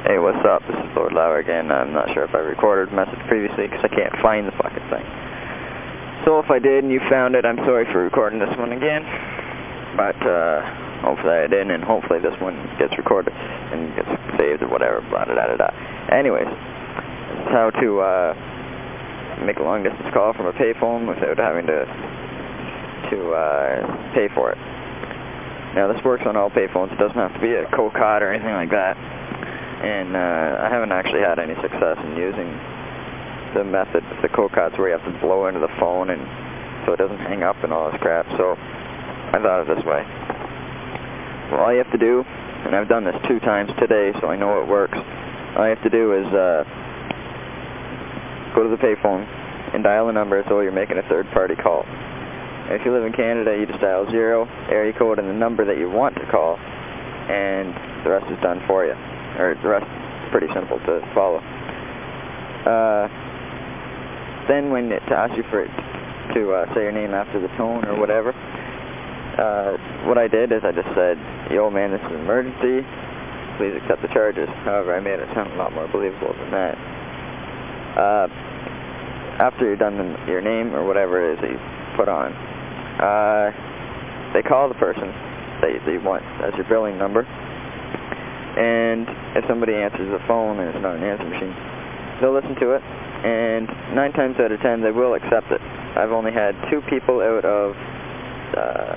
Hey, what's up? This is Lord Lauer again. I'm not sure if I recorded a message previously because I can't find the fucking thing. So if I did and you found it, I'm sorry for recording this one again. But uh, hopefully I didn't, and hopefully this one gets recorded and gets saved or whatever, blah, da, da, da, da. Anyways, this is how to uh, make a long distance call from a payphone without having to, to uh, pay for it. Now this works on all payphones. It doesn't have to be a code or anything like that. And uh, I haven't actually had any success in using the method the code where you have to blow into the phone and so it doesn't hang up and all this crap. So I thought of this way. Well, all you have to do, and I've done this two times today so I know it works, all you have to do is uh, go to the payphone and dial a number as though you're making a third-party call. If you live in Canada, you just dial 0, area code, and the number that you want to call, and the rest is done for you. Or the rest is pretty simple to follow. Uh, then when it asks you for it to uh, say your name after the tone or whatever, uh, what I did is I just said, yo man, this is an emergency, please accept the charges. However, I made it sound a lot more believable than that. Uh, after you're done the, your name or whatever it is that you put on, uh, they call the person that you, that you want as your billing number. And if somebody answers the phone and it's not an answer machine, they'll listen to it, and nine times out of ten they will accept it. I've only had two people out of, uh,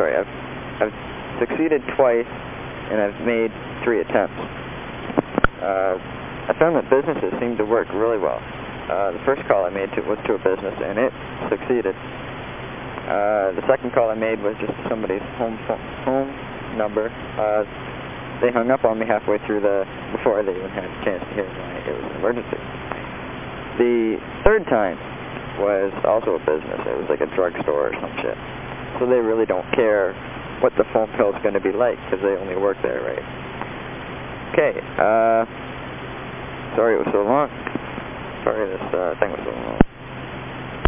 sorry, I've, I've succeeded twice, and I've made three attempts. Uh, I found that businesses seem to work really well. Uh, the first call I made to, was to a business, and it succeeded. Uh, the second call I made was just somebody's home home number. Uh, they hung up on me halfway through the, before they even had a chance to hear why it was an emergency. The third time was also a business. It was like a drugstore or some shit. So they really don't care what the phone bill is going to be like because they only work there, right? Okay, uh, sorry it was so long. Sorry this uh, thing was so long.